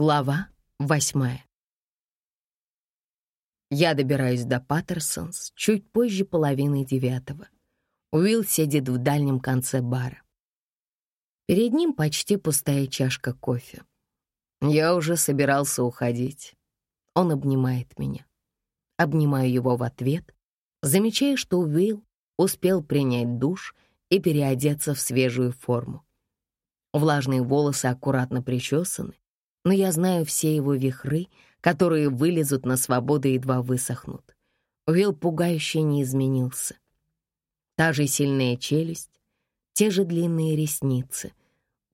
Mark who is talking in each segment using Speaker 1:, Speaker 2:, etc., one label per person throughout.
Speaker 1: Глава восьмая. Я добираюсь до Паттерсонс чуть позже половины девятого. Уилл сидит в дальнем конце бара. Перед ним почти пустая чашка кофе. Я уже собирался уходить. Он обнимает меня. Обнимаю его в ответ, замечая, что Уилл успел принять душ и переодеться в свежую форму. Влажные волосы аккуратно причесаны, но я знаю все его вихры, которые вылезут на свободу, едва высохнут. Уилл пугающе не изменился. Та же сильная челюсть, те же длинные ресницы,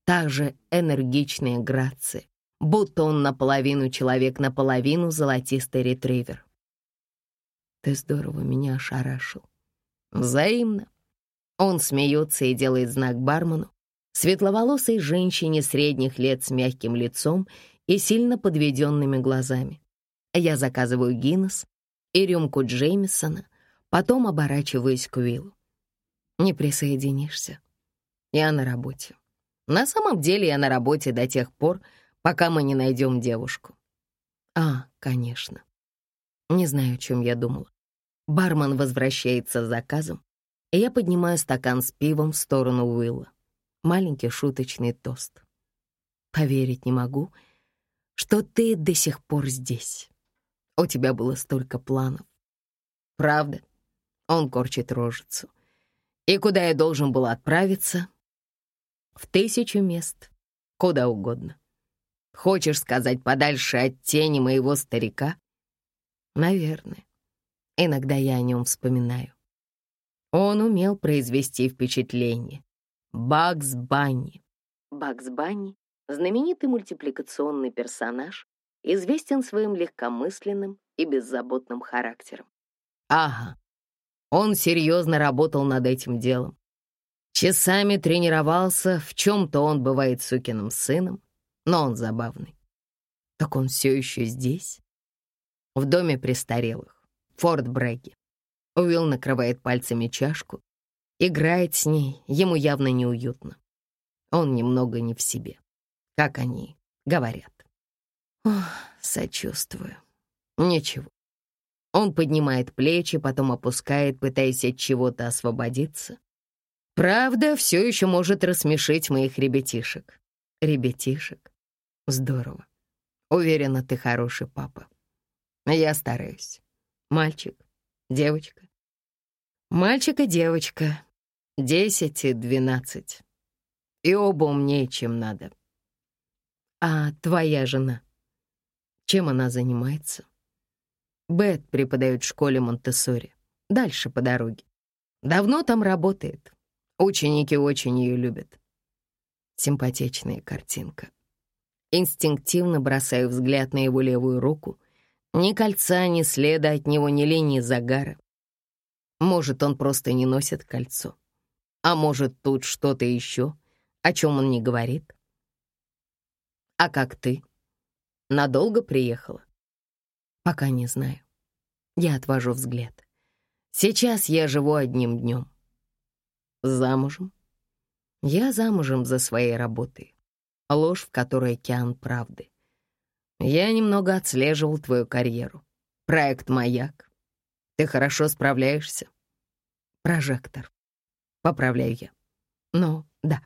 Speaker 1: та же энергичная грация, будто он наполовину человек, наполовину золотистый ретривер. Ты здорово меня ошарашил. Взаимно. Он смеется и делает знак бармену, светловолосой женщине средних лет с мягким лицом и сильно подведенными глазами. Я заказываю Гиннес и рюмку Джеймисона, потом оборачиваюсь к Уиллу. Не присоединишься? Я на работе. На самом деле я на работе до тех пор, пока мы не найдем девушку. А, конечно. Не знаю, о чем я думала. Бармен возвращается с заказом, и я поднимаю стакан с пивом в сторону Уилла маленький шуточный тост. Поверить не могу, что ты до сих пор здесь. У тебя было столько планов. Правда? Он корчит рожицу. И куда я должен был отправиться? В тысячу мест. Куда угодно. Хочешь сказать подальше от тени моего старика? Наверное. Иногда я о нем вспоминаю. Он умел произвести впечатление. Бакс Банни. Бакс Банни — знаменитый мультипликационный персонаж, известен своим легкомысленным и беззаботным характером. Ага, он серьезно работал над этим делом. Часами тренировался, в чем-то он бывает сукиным сыном, но он забавный. Так он все еще здесь? В доме престарелых, Форт Брэги. Уилл накрывает пальцами чашку, Играет с ней, ему явно неуютно. Он немного не в себе, как они говорят. Ох, сочувствую. Ничего. Он поднимает плечи, потом опускает, пытаясь от чего-то освободиться. Правда, все еще может рассмешить моих ребятишек. Ребятишек? Здорово. Уверена, ты хороший папа. Я стараюсь. Мальчик, девочка. Мальчик и девочка, десять и двенадцать. И оба умнее, чем надо. А твоя жена? Чем она занимается? Бет преподает в школе Монтессори. Дальше по дороге. Давно там работает. Ученики очень ее любят. Симпатичная картинка. Инстинктивно бросаю взгляд на его левую руку. Ни кольца, ни следа от него, ни линии загара. Может, он просто не носит кольцо. А может, тут что-то еще, о чем он не говорит? А как ты? Надолго приехала? Пока не знаю. Я отвожу взгляд. Сейчас я живу одним днем. Замужем? Я замужем за своей работой. Ложь, в которой океан правды. Я немного отслеживал твою карьеру. Проект «Маяк». Ты хорошо справляешься? Прожектор. Поправляю я. Ну, да.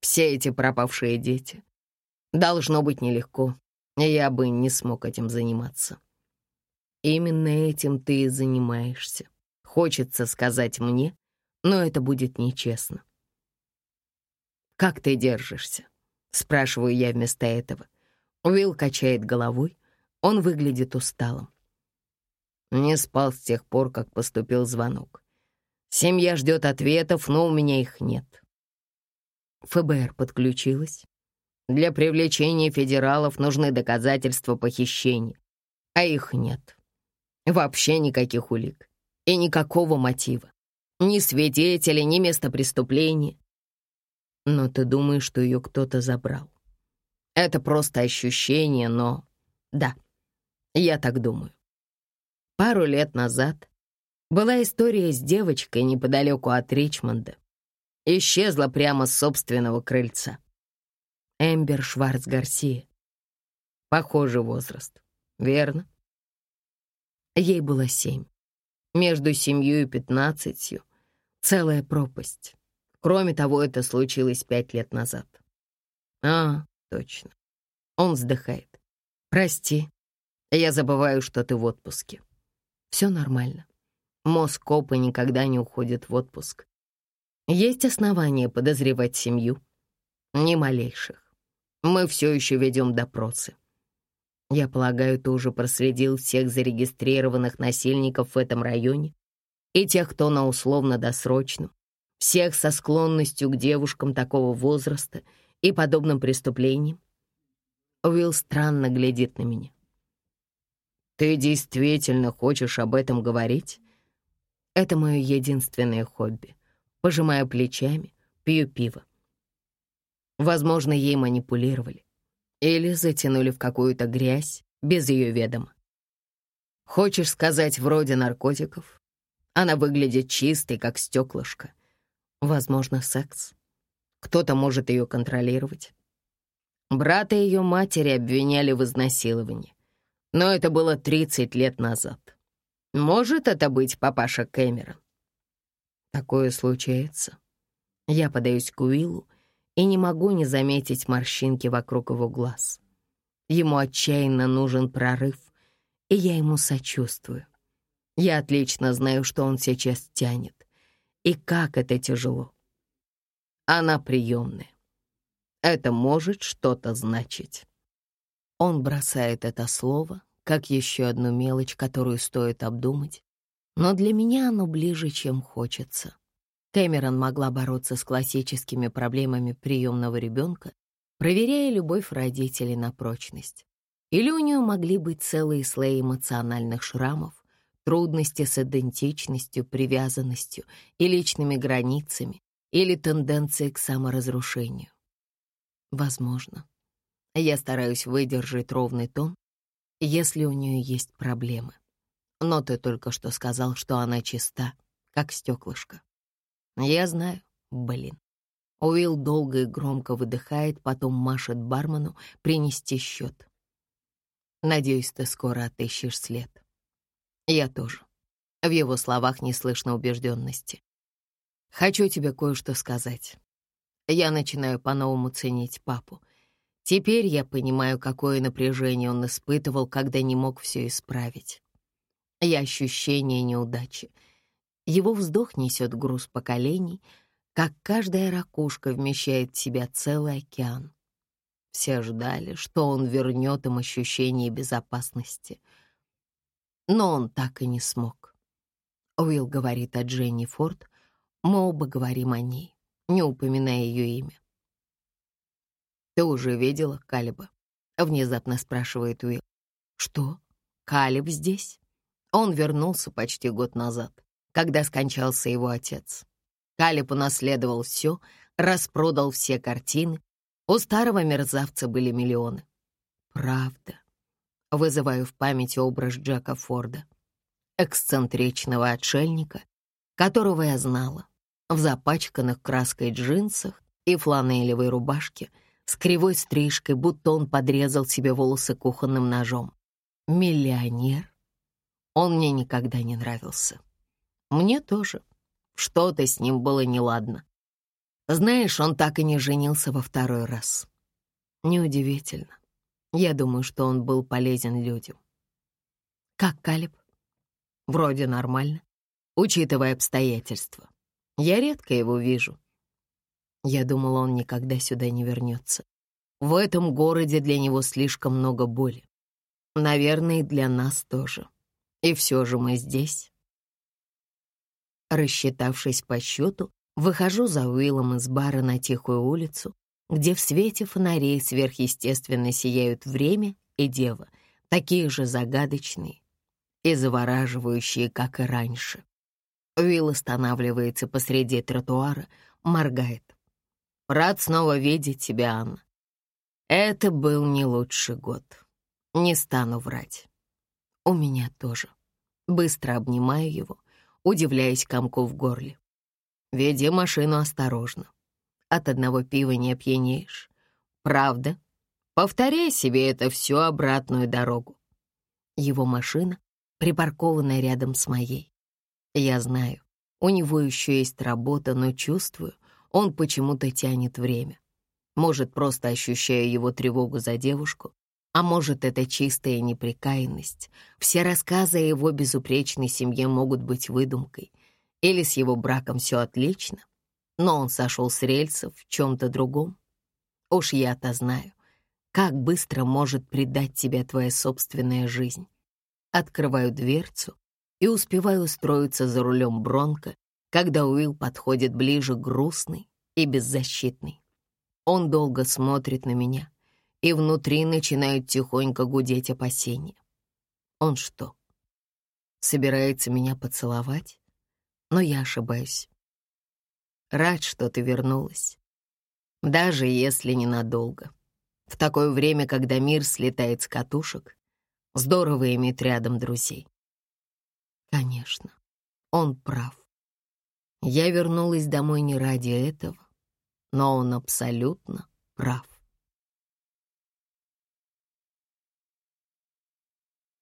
Speaker 1: Все эти пропавшие дети. Должно быть нелегко. Я бы не смог этим заниматься. Именно этим ты и занимаешься. Хочется сказать мне, но это будет нечестно. «Как ты держишься?» — спрашиваю я вместо этого. Уилл качает головой, он выглядит усталым. Не спал с тех пор, как поступил звонок. Семья ждет ответов, но у меня их нет. ФБР подключилась. Для привлечения федералов нужны доказательства похищения, а их нет. Вообще никаких улик и никакого мотива. Ни свидетеля, ни места преступления. Но ты думаешь, что ее кто-то забрал. Это просто ощущение, но... Да, я так думаю. Пару лет назад была история с девочкой неподалеку от Ричмонда. Исчезла прямо с собственного крыльца. Эмбер Шварц Гарсия. Похожий возраст, верно? Ей было семь. Между семью и пятнадцатью целая пропасть. Кроме того, это случилось пять лет назад. А, точно. Он вздыхает. Прости, я забываю, что ты в отпуске. Все нормально. Мозг копа никогда не уходит в отпуск. Есть основания подозревать семью? Ни малейших. Мы все еще ведем допросы. Я полагаю, ты уже проследил всех зарегистрированных насильников в этом районе и тех, кто на условно-досрочном, всех со склонностью к девушкам такого возраста и подобным преступлениям. Уилл странно глядит на меня. «Ты действительно хочешь об этом говорить?» «Это мое единственное хобби. Пожимаю плечами, пью пиво. Возможно, ей манипулировали или затянули в какую-то грязь без ее ведома. Хочешь сказать, вроде наркотиков? Она выглядит чистой, как стеклышко. Возможно, секс. Кто-то может ее контролировать. Брата ее матери обвиняли в изнасиловании. Но это было 30 лет назад. Может это быть папаша Кэмерон? Такое случается. Я подаюсь к Уиллу, и не могу не заметить морщинки вокруг его глаз. Ему отчаянно нужен прорыв, и я ему сочувствую. Я отлично знаю, что он сейчас тянет, и как это тяжело. Она приемная. Это может что-то значить. Он бросает это слово, как еще одну мелочь, которую стоит обдумать, но для меня оно ближе, чем хочется. Кэмерон могла бороться с классическими проблемами приемного ребенка, проверяя любовь родителей на прочность. Или у нее могли быть целые слои эмоциональных шрамов, трудности с идентичностью, привязанностью и личными границами, или тенденции к саморазрушению. Возможно. Я стараюсь выдержать ровный тон, если у нее есть проблемы. Но ты только что сказал, что она чиста, как стеклышко. Я знаю, блин. Уилл долго и громко выдыхает, потом машет бармену принести счет. Надеюсь, ты скоро отыщешь след. Я тоже. В его словах не слышно убежденности. Хочу тебе кое-что сказать. Я начинаю по-новому ценить папу. Теперь я понимаю, какое напряжение он испытывал, когда не мог все исправить. И ощущение неудачи — его вздох несет груз поколений, как каждая ракушка вмещает в себя целый океан. Все ждали, что он вернет им ощущение безопасности. Но он так и не смог. Уилл говорит о Дженни Форд, мы оба говорим о ней, не упоминая ее имя. «Ты уже видела Калиба?» — внезапно спрашивает Уилл. «Что? Калиб здесь?» Он вернулся почти год назад когда скончался его отец. Калиб унаследовал все, распродал все картины. У старого мерзавца были миллионы. Правда. Вызываю в памяти образ Джека Форда, эксцентричного отшельника, которого я знала, в запачканных краской джинсах и фланелевой рубашке, с кривой стрижкой, будто он подрезал себе волосы кухонным ножом. Миллионер? Он мне никогда не нравился. Мне тоже. Что-то с ним было неладно. Знаешь, он так и не женился во второй раз. Неудивительно. Я думаю, что он был полезен людям. Как Калиб? Вроде нормально, учитывая обстоятельства. Я редко его вижу. Я думала, он никогда сюда не вернется. В этом городе для него слишком много боли. Наверное, и для нас тоже. И все же мы здесь. Рассчитавшись по счету, выхожу за Уиллом из бара на тихую улицу, где в свете фонарей сверхъестественно сияют время и дева, такие же загадочные и завораживающие, как и раньше. Уилл останавливается посреди тротуара, моргает. «Рад снова видеть тебя, Анна. Это был не лучший год. Не стану врать. У меня тоже. Быстро обнимаю его, удивляясь комку в горле. «Веди машину осторожно. От одного пива не опьянеешь. Правда?» Повторяй себе это всю обратную дорогу. Его машина, припаркованная рядом с моей. Я знаю, у него еще есть работа, но чувствую, он почему-то тянет время. Может, просто ощущаю его тревогу за девушку, а может, это чистая неприкаянность. Все рассказы о его безупречной семье могут быть выдумкой. Или с его браком все отлично, но он сошел с рельсов в чем-то другом. Уж я-то знаю, как быстро может предать тебя твоя собственная жизнь. Открываю дверцу и успеваю устроиться за рулем Бронко, когда Уилл подходит ближе грустный и беззащитный. Он долго смотрит на меня, и внутри начинают тихонько гудеть опасения. Он что, собирается меня поцеловать? Но я ошибаюсь. Рад, что ты вернулась. Даже если ненадолго. В такое время, когда мир слетает с катушек, здорово иметь рядом друзей. Конечно, он прав. Я вернулась домой не ради этого, но он абсолютно прав.